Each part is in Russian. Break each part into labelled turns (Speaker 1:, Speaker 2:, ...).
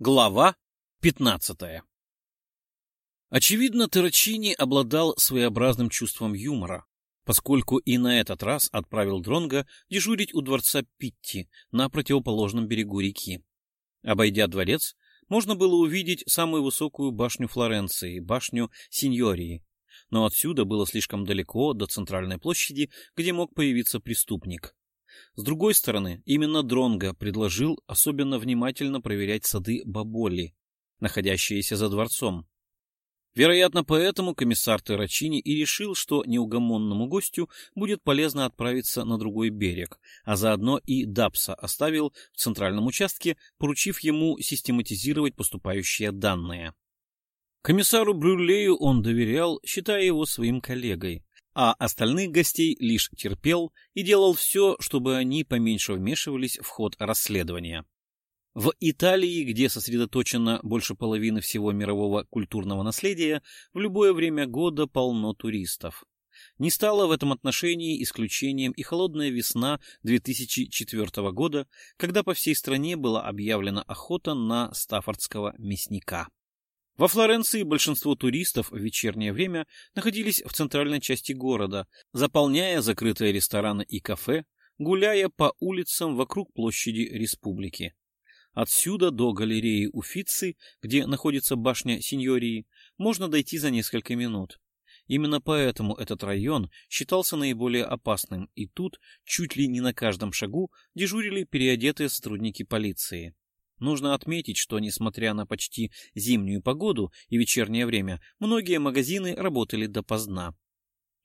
Speaker 1: Глава 15 Очевидно, Террачини обладал своеобразным чувством юмора, поскольку и на этот раз отправил Дронга дежурить у дворца Питти на противоположном берегу реки. Обойдя дворец, можно было увидеть самую высокую башню Флоренции, башню Синьории, но отсюда было слишком далеко до центральной площади, где мог появиться преступник. С другой стороны, именно Дронга предложил особенно внимательно проверять сады Баболи, находящиеся за дворцом. Вероятно, поэтому комиссар Террачини и решил, что неугомонному гостю будет полезно отправиться на другой берег, а заодно и Дапса оставил в центральном участке, поручив ему систематизировать поступающие данные. Комиссару Брюлею он доверял, считая его своим коллегой, а остальных гостей лишь терпел и делал все, чтобы они поменьше вмешивались в ход расследования. В Италии, где сосредоточено больше половины всего мирового культурного наследия, в любое время года полно туристов. Не стало в этом отношении исключением и холодная весна 2004 года, когда по всей стране была объявлена охота на стаффордского мясника. Во Флоренции большинство туристов в вечернее время находились в центральной части города, заполняя закрытые рестораны и кафе, гуляя по улицам вокруг площади республики. Отсюда до галереи Уфицы, где находится башня Синьории, можно дойти за несколько минут. Именно поэтому этот район считался наиболее опасным, и тут чуть ли не на каждом шагу дежурили переодетые сотрудники полиции. Нужно отметить, что, несмотря на почти зимнюю погоду и вечернее время, многие магазины работали допоздна.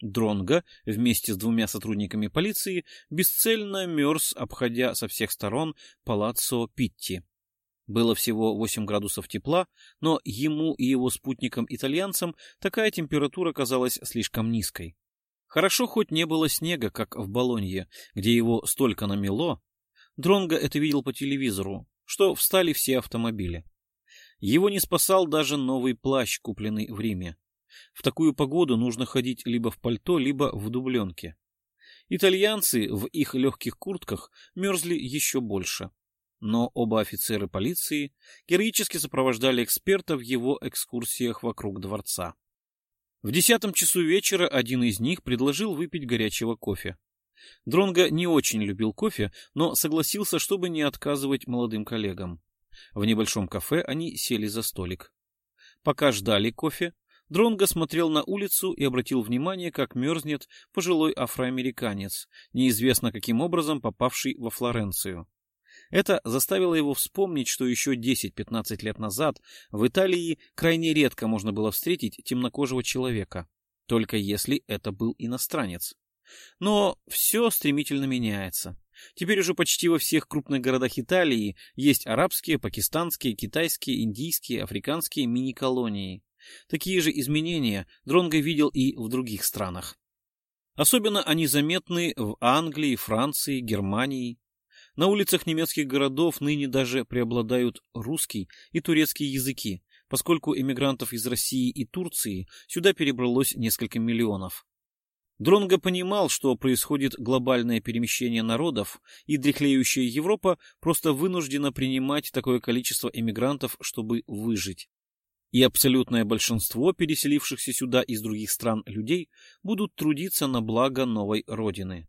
Speaker 1: Дронго вместе с двумя сотрудниками полиции бесцельно мерз, обходя со всех сторон палаццо Питти. Было всего 8 градусов тепла, но ему и его спутникам-итальянцам такая температура казалась слишком низкой. Хорошо хоть не было снега, как в Болонье, где его столько намело. Дронго это видел по телевизору, что встали все автомобили. Его не спасал даже новый плащ, купленный в Риме. В такую погоду нужно ходить либо в пальто, либо в дубленке. Итальянцы в их легких куртках мерзли еще больше. Но оба офицеры полиции героически сопровождали эксперта в его экскурсиях вокруг дворца. В десятом часу вечера один из них предложил выпить горячего кофе. Дронго не очень любил кофе, но согласился, чтобы не отказывать молодым коллегам. В небольшом кафе они сели за столик. Пока ждали кофе, Дронго смотрел на улицу и обратил внимание, как мерзнет пожилой афроамериканец, неизвестно каким образом попавший во Флоренцию. Это заставило его вспомнить, что еще 10-15 лет назад в Италии крайне редко можно было встретить темнокожего человека, только если это был иностранец. Но все стремительно меняется. Теперь уже почти во всех крупных городах Италии есть арабские, пакистанские, китайские, индийские, африканские мини-колонии. Такие же изменения Дронго видел и в других странах. Особенно они заметны в Англии, Франции, Германии. На улицах немецких городов ныне даже преобладают русский и турецкий языки, поскольку эмигрантов из России и Турции сюда перебралось несколько миллионов. Дронго понимал, что происходит глобальное перемещение народов, и дряхлеющая Европа просто вынуждена принимать такое количество эмигрантов, чтобы выжить. И абсолютное большинство переселившихся сюда из других стран людей будут трудиться на благо новой родины.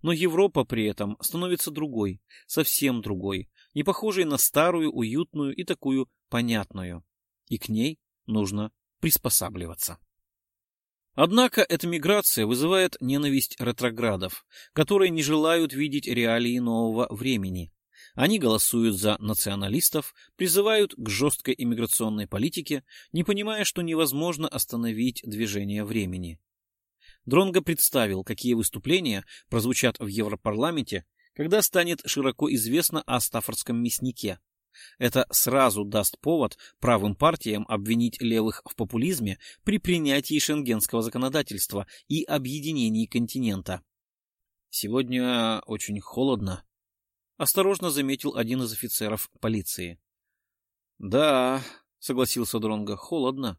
Speaker 1: Но Европа при этом становится другой, совсем другой, не похожей на старую, уютную и такую понятную. И к ней нужно приспосабливаться. Однако эта миграция вызывает ненависть ретроградов, которые не желают видеть реалии нового времени. Они голосуют за националистов, призывают к жесткой иммиграционной политике, не понимая, что невозможно остановить движение времени. Дронго представил, какие выступления прозвучат в Европарламенте, когда станет широко известно о стаффордском мяснике, это сразу даст повод правым партиям обвинить левых в популизме при принятии шенгенского законодательства и объединении континента. «Сегодня очень холодно», — осторожно заметил один из офицеров полиции. «Да», — согласился Дронго, — «холодно».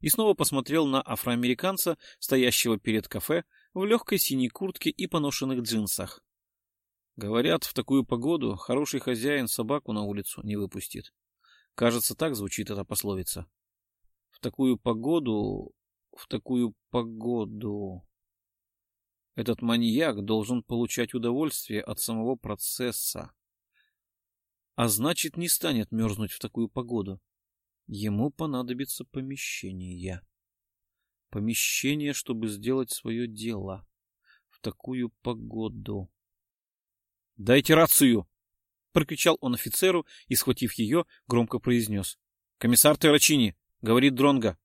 Speaker 1: И снова посмотрел на афроамериканца, стоящего перед кафе, в легкой синей куртке и поношенных джинсах. Говорят, в такую погоду хороший хозяин собаку на улицу не выпустит. Кажется, так звучит эта пословица. В такую погоду... В такую погоду... Этот маньяк должен получать удовольствие от самого процесса. А значит, не станет мерзнуть в такую погоду. Ему понадобится помещение. Помещение, чтобы сделать свое дело. В такую погоду. — Дайте рацию! — прокричал он офицеру и, схватив ее, громко произнес. — Комиссар Террачини, — говорит Дронга.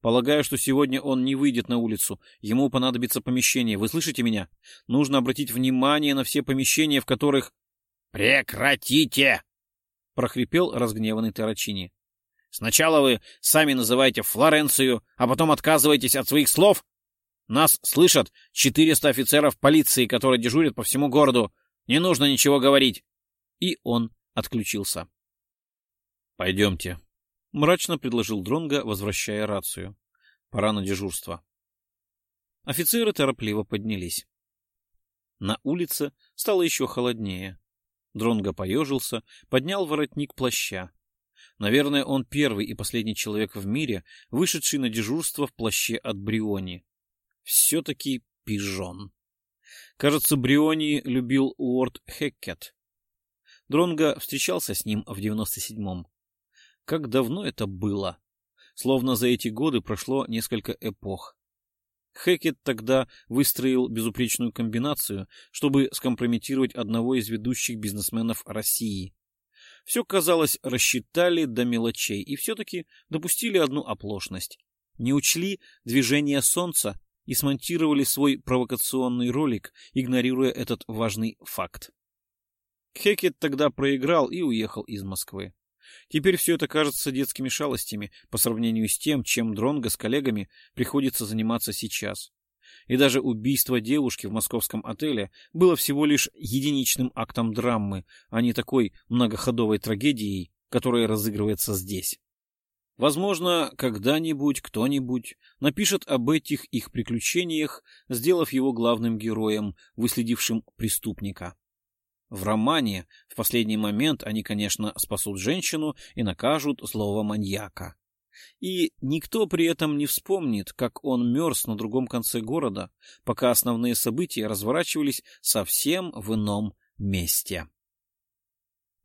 Speaker 1: Полагаю, что сегодня он не выйдет на улицу. Ему понадобится помещение. Вы слышите меня? Нужно обратить внимание на все помещения, в которых... — Прекратите! — прохрипел разгневанный Террачини. — Сначала вы сами называете Флоренцию, а потом отказываетесь от своих слов. Нас слышат 400 офицеров полиции, которые дежурят по всему городу. Не нужно ничего говорить и он отключился. «Пойдемте», — мрачно предложил Дронга, возвращая рацию. «Пора на дежурство». Офицеры торопливо поднялись. На улице стало еще холоднее. Дронго поежился, поднял воротник плаща. Наверное, он первый и последний человек в мире, вышедший на дежурство в плаще от Бриони. Все-таки пижон. Кажется, Бриони любил Уорд Хеккет. Дронго встречался с ним в 97-м. Как давно это было? Словно за эти годы прошло несколько эпох. Хекет тогда выстроил безупречную комбинацию, чтобы скомпрометировать одного из ведущих бизнесменов России. Все, казалось, рассчитали до мелочей и все-таки допустили одну оплошность. Не учли движение Солнца и смонтировали свой провокационный ролик, игнорируя этот важный факт. Хекет тогда проиграл и уехал из Москвы. Теперь все это кажется детскими шалостями по сравнению с тем, чем Дронго с коллегами приходится заниматься сейчас. И даже убийство девушки в московском отеле было всего лишь единичным актом драмы, а не такой многоходовой трагедией, которая разыгрывается здесь. Возможно, когда-нибудь кто-нибудь напишет об этих их приключениях, сделав его главным героем, выследившим преступника. В романе в последний момент они, конечно, спасут женщину и накажут злого маньяка. И никто при этом не вспомнит, как он мерз на другом конце города, пока основные события разворачивались совсем в ином месте.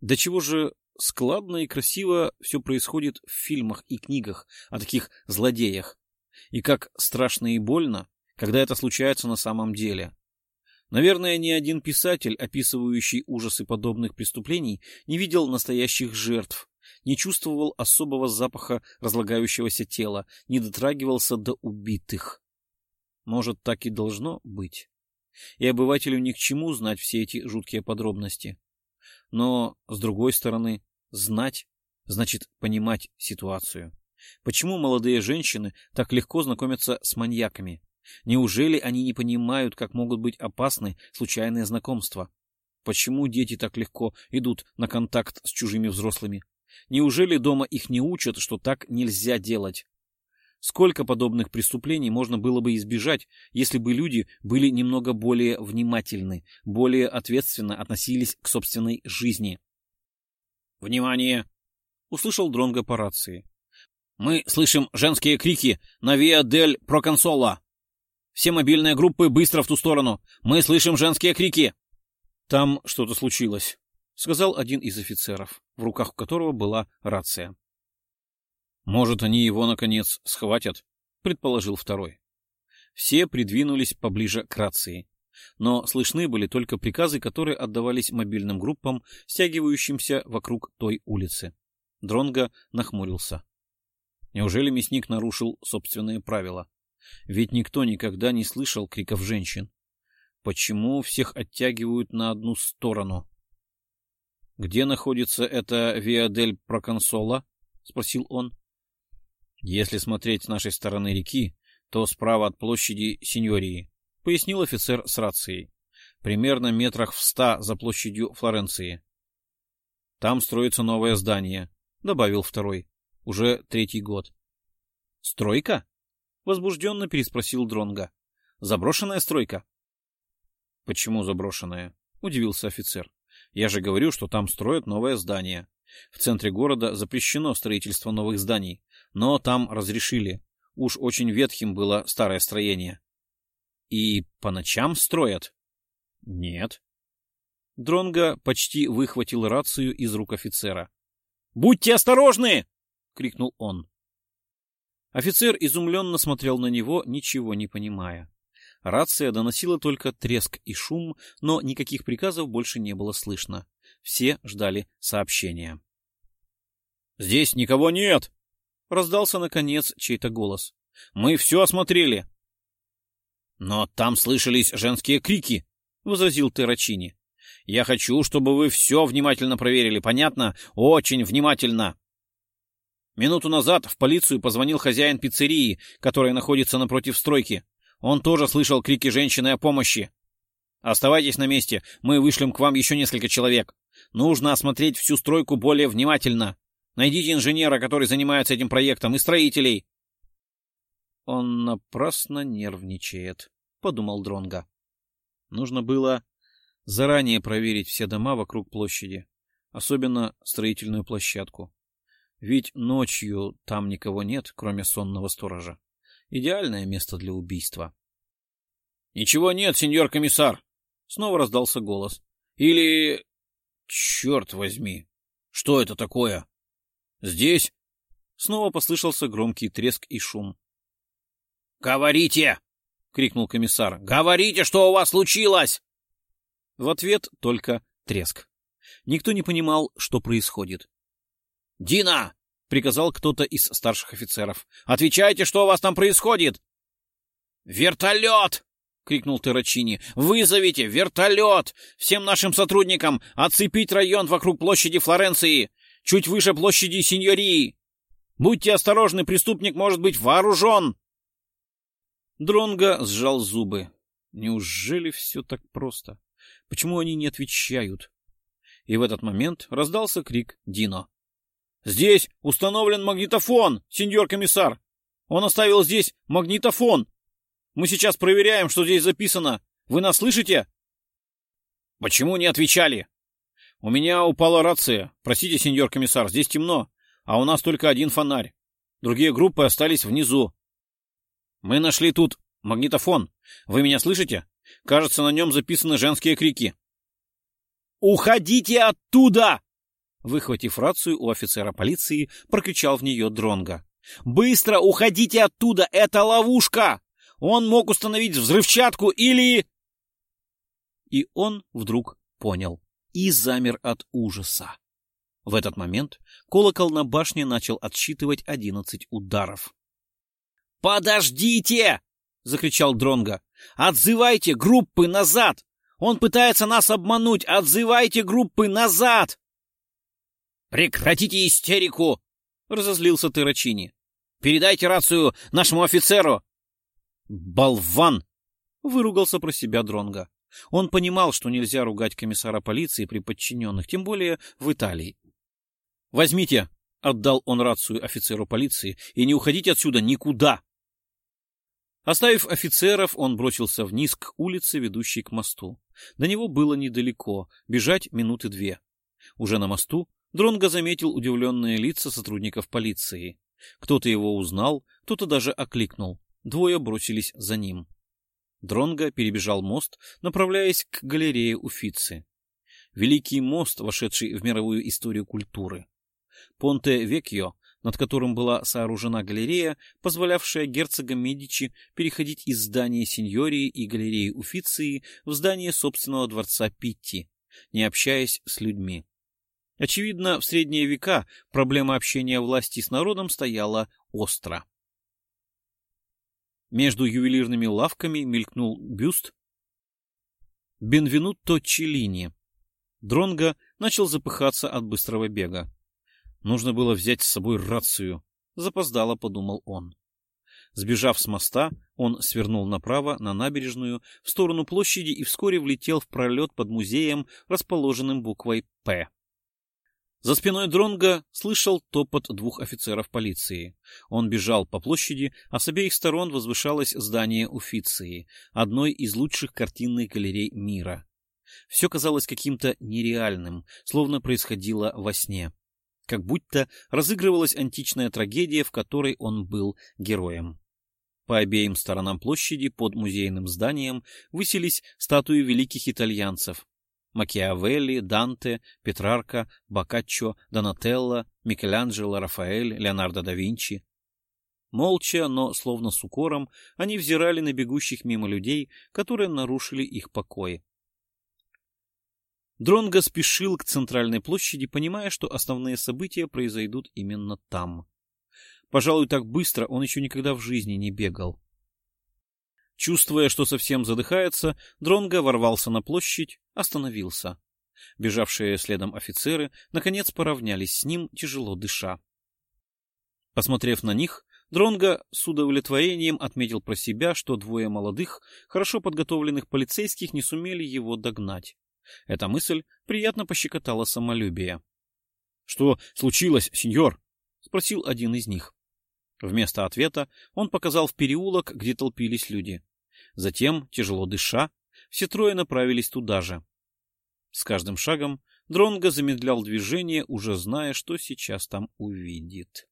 Speaker 1: До чего же складно и красиво все происходит в фильмах и книгах о таких злодеях. И как страшно и больно, когда это случается на самом деле. Наверное, ни один писатель, описывающий ужасы подобных преступлений, не видел настоящих жертв, не чувствовал особого запаха разлагающегося тела, не дотрагивался до убитых. Может, так и должно быть. И обывателю ни к чему знать все эти жуткие подробности. Но, с другой стороны, знать значит понимать ситуацию. Почему молодые женщины так легко знакомятся с маньяками? Неужели они не понимают, как могут быть опасны случайные знакомства? Почему дети так легко идут на контакт с чужими взрослыми? Неужели дома их не учат, что так нельзя делать? Сколько подобных преступлений можно было бы избежать, если бы люди были немного более внимательны, более ответственно относились к собственной жизни? «Внимание!» — услышал Дронго по рации. «Мы слышим женские крики на Виа дель Проконсола!» Все мобильные группы быстро в ту сторону. Мы слышим женские крики. Там что-то случилось, сказал один из офицеров, в руках которого была рация. Может, они его наконец схватят, предположил второй. Все придвинулись поближе к рации, но слышны были только приказы, которые отдавались мобильным группам, стягивающимся вокруг той улицы. Дронго нахмурился. Неужели мясник нарушил собственные правила? Ведь никто никогда не слышал криков женщин. Почему всех оттягивают на одну сторону? — Где находится эта Виадель Проконсола? — спросил он. — Если смотреть с нашей стороны реки, то справа от площади Синьории, — пояснил офицер с рацией. — Примерно метрах в ста за площадью Флоренции. — Там строится новое здание, — добавил второй. — Уже третий год. — Стройка? возбужденно переспросил Дронга. Заброшенная стройка? Почему заброшенная? удивился офицер. Я же говорю, что там строят новое здание. В центре города запрещено строительство новых зданий, но там разрешили. Уж очень ветхим было старое строение. И по ночам строят? Нет. Дронго почти выхватил рацию из рук офицера. «Будьте осторожны!» — крикнул он. Офицер изумленно смотрел на него, ничего не понимая. Рация доносила только треск и шум, но никаких приказов больше не было слышно. Все ждали сообщения. «Здесь никого нет!» — раздался, наконец, чей-то голос. «Мы все осмотрели!» «Но там слышались женские крики!» — возразил Террачини. «Я хочу, чтобы вы все внимательно проверили, понятно? Очень внимательно!» Минуту назад в полицию позвонил хозяин пиццерии, которая находится напротив стройки. Он тоже слышал крики женщины о помощи. Оставайтесь на месте, мы вышлем к вам еще несколько человек. Нужно осмотреть всю стройку более внимательно. Найдите инженера, который занимается этим проектом, и строителей. Он напрасно нервничает, подумал Дронга. Нужно было заранее проверить все дома вокруг площади, особенно строительную площадку. Ведь ночью там никого нет, кроме сонного сторожа. Идеальное место для убийства. — Ничего нет, сеньор комиссар! — снова раздался голос. — Или... Черт возьми! Что это такое? Здесь... Снова послышался громкий треск и шум. — Говорите! — крикнул комиссар. — Говорите, что у вас случилось! В ответ только треск. Никто не понимал, что происходит. «Дина!» — приказал кто-то из старших офицеров. «Отвечайте, что у вас там происходит!» «Вертолет!» — крикнул Террачини. «Вызовите вертолет! Всем нашим сотрудникам оцепить район вокруг площади Флоренции, чуть выше площади Синьории! Будьте осторожны, преступник может быть вооружен!» Дронго сжал зубы. Неужели все так просто? Почему они не отвечают? И в этот момент раздался крик Дино. Здесь установлен магнитофон, сеньор комиссар. Он оставил здесь магнитофон. Мы сейчас проверяем, что здесь записано. Вы нас слышите? Почему не отвечали? У меня упала рация. Простите, сеньор комиссар, здесь темно, а у нас только один фонарь. Другие группы остались внизу. Мы нашли тут магнитофон. Вы меня слышите? Кажется, на нем записаны женские крики. «Уходите оттуда!» Выхватив рацию у офицера полиции, прокричал в нее Дронга. «Быстро уходите оттуда! Это ловушка! Он мог установить взрывчатку или...» И он вдруг понял и замер от ужаса. В этот момент колокол на башне начал отсчитывать одиннадцать ударов. «Подождите!» — закричал Дронга. «Отзывайте группы назад! Он пытается нас обмануть! Отзывайте группы назад!» «Прекратите истерику!» — разозлился Террачини. «Передайте рацию нашему офицеру!» «Болван!» — выругался про себя Дронга. Он понимал, что нельзя ругать комиссара полиции при подчиненных, тем более в Италии. «Возьмите!» — отдал он рацию офицеру полиции. «И не уходите отсюда никуда!» Оставив офицеров, он бросился вниз к улице, ведущей к мосту. До него было недалеко, бежать минуты две. Уже на мосту Дронго заметил удивленные лица сотрудников полиции. Кто-то его узнал, кто-то даже окликнул. Двое бросились за ним. Дронго перебежал мост, направляясь к галерее Уфицы. Великий мост, вошедший в мировую историю культуры. Понте-Векьо, над которым была сооружена галерея, позволявшая герцогам Медичи переходить из здания Синьории и галереи Уфиции в здание собственного дворца Питти, не общаясь с людьми. Очевидно, в средние века проблема общения власти с народом стояла остро. Между ювелирными лавками мелькнул бюст Бенвенутто Челлини. Дронго начал запыхаться от быстрого бега. Нужно было взять с собой рацию, запоздало подумал он. Сбежав с моста, он свернул направо на набережную в сторону площади и вскоре влетел в пролет под музеем, расположенным буквой «П». За спиной Дронга слышал топот двух офицеров полиции. Он бежал по площади, а с обеих сторон возвышалось здание Уфиции, одной из лучших картинных галерей мира. Все казалось каким-то нереальным, словно происходило во сне. как будто разыгрывалась античная трагедия, в которой он был героем. По обеим сторонам площади под музейным зданием высились статуи великих итальянцев Макиавелли, Данте, Петрарка, Боккаччо, Донателло, Микеланджело, Рафаэль, Леонардо да Винчи. Молча, но словно с укором, они взирали на бегущих мимо людей, которые нарушили их покой. Дронго спешил к центральной площади, понимая, что основные события произойдут именно там. Пожалуй, так быстро он еще никогда в жизни не бегал. Чувствуя, что совсем задыхается, Дронго ворвался на площадь, остановился. Бежавшие следом офицеры, наконец, поравнялись с ним, тяжело дыша. Посмотрев на них, Дронго с удовлетворением отметил про себя, что двое молодых, хорошо подготовленных полицейских не сумели его догнать. Эта мысль приятно пощекотала самолюбие. — Что случилось, сеньор? — спросил один из них. Вместо ответа он показал в переулок, где толпились люди. Затем, тяжело дыша, все трое направились туда же. С каждым шагом Дронго замедлял движение, уже зная, что сейчас там увидит.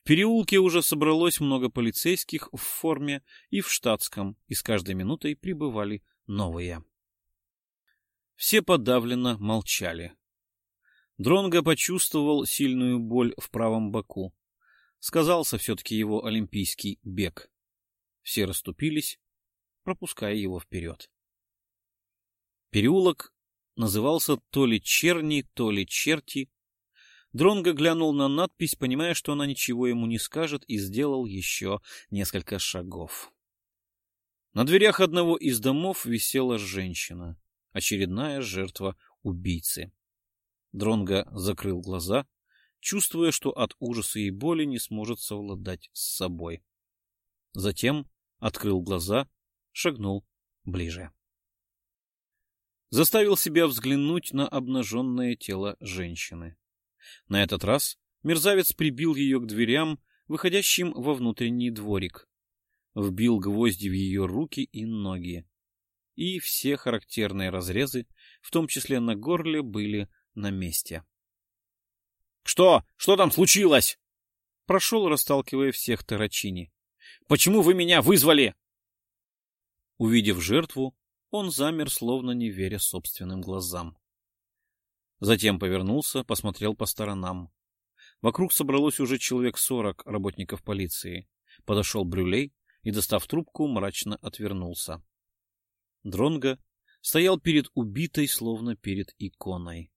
Speaker 1: В переулке уже собралось много полицейских в форме и в штатском, и с каждой минутой прибывали новые. Все подавленно молчали. Дронго почувствовал сильную боль в правом боку. Сказался все-таки его олимпийский бег. Все расступились, пропуская его вперед. Переулок назывался то ли Черни, то ли Черти. Дронго глянул на надпись, понимая, что она ничего ему не скажет, и сделал еще несколько шагов. На дверях одного из домов висела женщина, очередная жертва убийцы. Дронго закрыл глаза чувствуя, что от ужаса и боли не сможет совладать с собой. Затем открыл глаза, шагнул ближе. Заставил себя взглянуть на обнаженное тело женщины. На этот раз мерзавец прибил ее к дверям, выходящим во внутренний дворик. Вбил гвозди в ее руки и ноги. И все характерные разрезы, в том числе на горле, были на месте. Что? Что там случилось? Прошел, расталкивая всех Тарачини. Почему вы меня вызвали? Увидев жертву, он замер, словно не веря собственным глазам. Затем повернулся, посмотрел по сторонам. Вокруг собралось уже человек сорок работников полиции. Подошел Брюлей и, достав трубку, мрачно отвернулся. Дронго стоял перед убитой, словно перед иконой.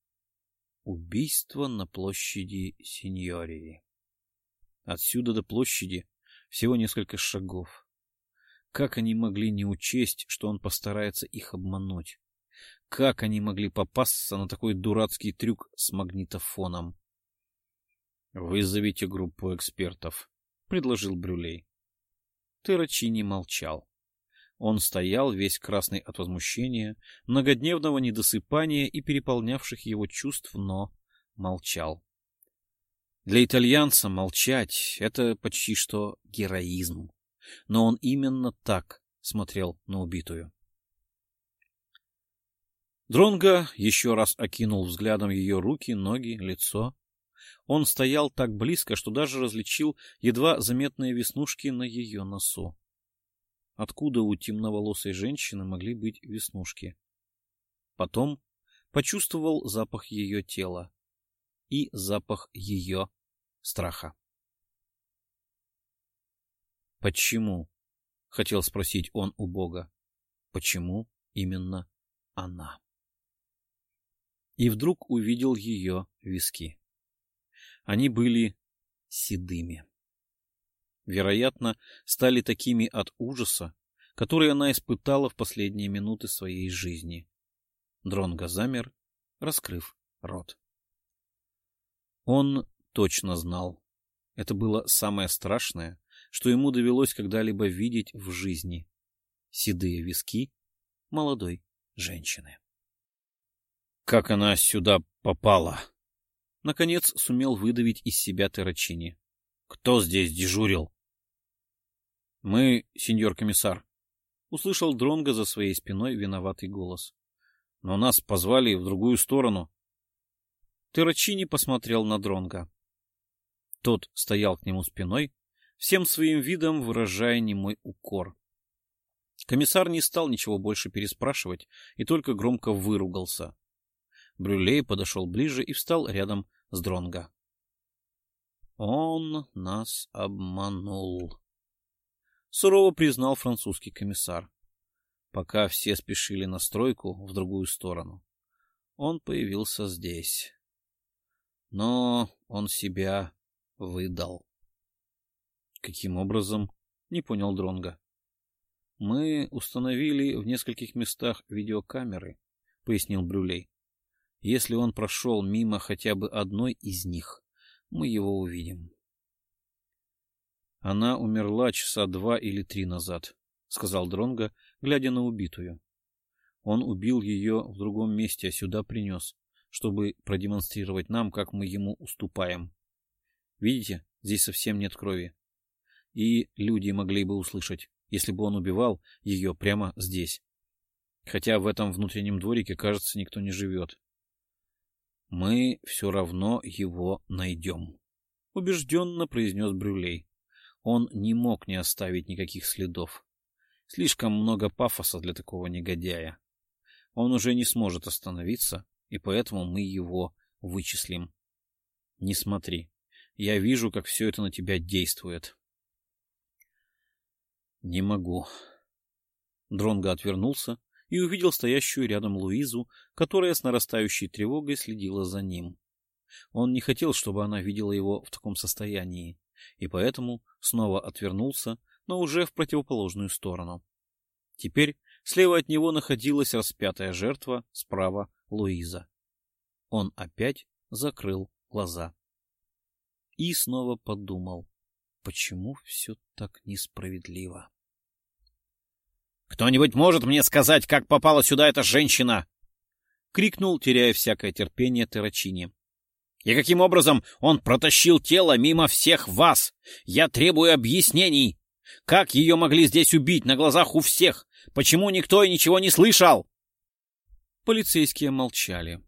Speaker 1: Убийство на площади Синьории. Отсюда до площади всего несколько шагов. Как они могли не учесть, что он постарается их обмануть? Как они могли попасться на такой дурацкий трюк с магнитофоном? — Вызовите группу экспертов, — предложил Брюлей. Террачини молчал. Он стоял весь красный от возмущения, многодневного недосыпания и переполнявших его чувств, но молчал. Для итальянца молчать — это почти что героизм. Но он именно так смотрел на убитую. Дронго еще раз окинул взглядом ее руки, ноги, лицо. Он стоял так близко, что даже различил едва заметные веснушки на ее носу. Откуда у темноволосой женщины могли быть веснушки? Потом почувствовал запах ее тела и запах ее страха. «Почему?» — хотел спросить он у Бога. «Почему именно она?» И вдруг увидел ее виски. Они были седыми вероятно, стали такими от ужаса, который она испытала в последние минуты своей жизни. Дронго замер, раскрыв рот. Он точно знал. Это было самое страшное, что ему довелось когда-либо видеть в жизни. Седые виски молодой женщины. Как она сюда попала? Наконец сумел выдавить из себя Террачини. Кто здесь дежурил? — Мы, сеньор комиссар, — услышал Дронго за своей спиной виноватый голос. — Но нас позвали в другую сторону. Террачини посмотрел на Дронга. Тот стоял к нему спиной, всем своим видом выражая немой укор. Комиссар не стал ничего больше переспрашивать и только громко выругался. Брюлей подошел ближе и встал рядом с Дронга. Он нас обманул. Сурово признал французский комиссар. Пока все спешили на стройку в другую сторону, он появился здесь. Но он себя выдал. Каким образом? Не понял Дронга. Мы установили в нескольких местах видеокамеры, пояснил Брюлей. Если он прошел мимо хотя бы одной из них, мы его увидим. Она умерла часа два или три назад, сказал Дронга, глядя на убитую. Он убил ее в другом месте, а сюда принес, чтобы продемонстрировать нам, как мы ему уступаем. Видите, здесь совсем нет крови. И люди могли бы услышать, если бы он убивал ее прямо здесь. Хотя в этом внутреннем дворике, кажется, никто не живет. Мы все равно его найдем, — убежденно произнес Брюлей. Он не мог не оставить никаких следов. Слишком много пафоса для такого негодяя. Он уже не сможет остановиться, и поэтому мы его вычислим. Не смотри. Я вижу, как все это на тебя действует. Не могу. Дронго отвернулся и увидел стоящую рядом Луизу, которая с нарастающей тревогой следила за ним. Он не хотел, чтобы она видела его в таком состоянии, и поэтому снова отвернулся, но уже в противоположную сторону. Теперь слева от него находилась распятая жертва, справа — Луиза. Он опять закрыл глаза. И снова подумал, почему все так несправедливо.
Speaker 2: «Кто-нибудь может мне сказать, как попала сюда эта женщина?» — крикнул, теряя всякое терпение Террачини. «И каким образом он протащил тело мимо всех вас? Я требую объяснений. Как ее могли здесь убить на глазах у всех? Почему никто и ничего не слышал?»
Speaker 1: Полицейские молчали.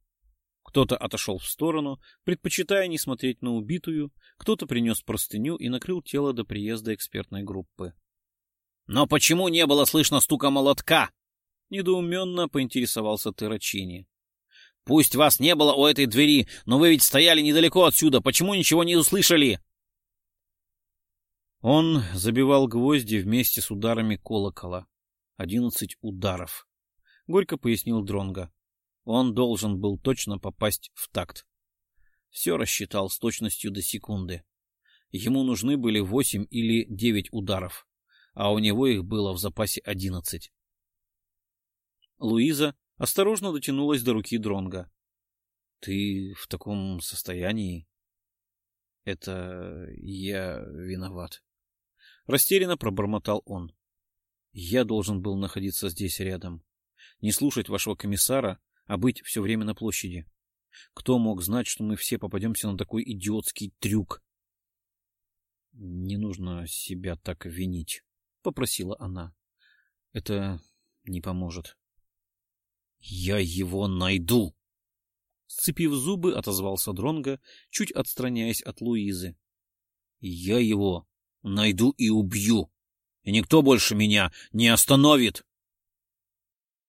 Speaker 1: Кто-то отошел в сторону, предпочитая не смотреть на убитую, кто-то принес простыню и накрыл тело до приезда экспертной группы.
Speaker 2: Но почему не было слышно стука молотка?
Speaker 1: Недоуменно поинтересовался Террачини.
Speaker 2: Пусть вас не было у этой двери, но вы ведь стояли недалеко отсюда. Почему ничего не услышали?
Speaker 1: Он забивал гвозди вместе с ударами колокола. Одиннадцать ударов. Горько пояснил Дронга. Он должен был точно попасть в такт. Все рассчитал с точностью до секунды. Ему нужны были восемь или девять ударов а у него их было в запасе одиннадцать. Луиза осторожно дотянулась до руки Дронга. Ты в таком состоянии? Это я виноват. Растерянно пробормотал он. Я должен был находиться здесь рядом. Не слушать вашего комиссара, а быть все время на площади. Кто мог знать, что мы все попадемся на такой идиотский трюк? Не нужно себя так винить. — попросила она. — Это не поможет.
Speaker 2: — Я его найду!
Speaker 1: Сцепив зубы, отозвался Дронго, чуть отстраняясь от Луизы.
Speaker 2: — Я его найду и убью, и никто больше меня не остановит!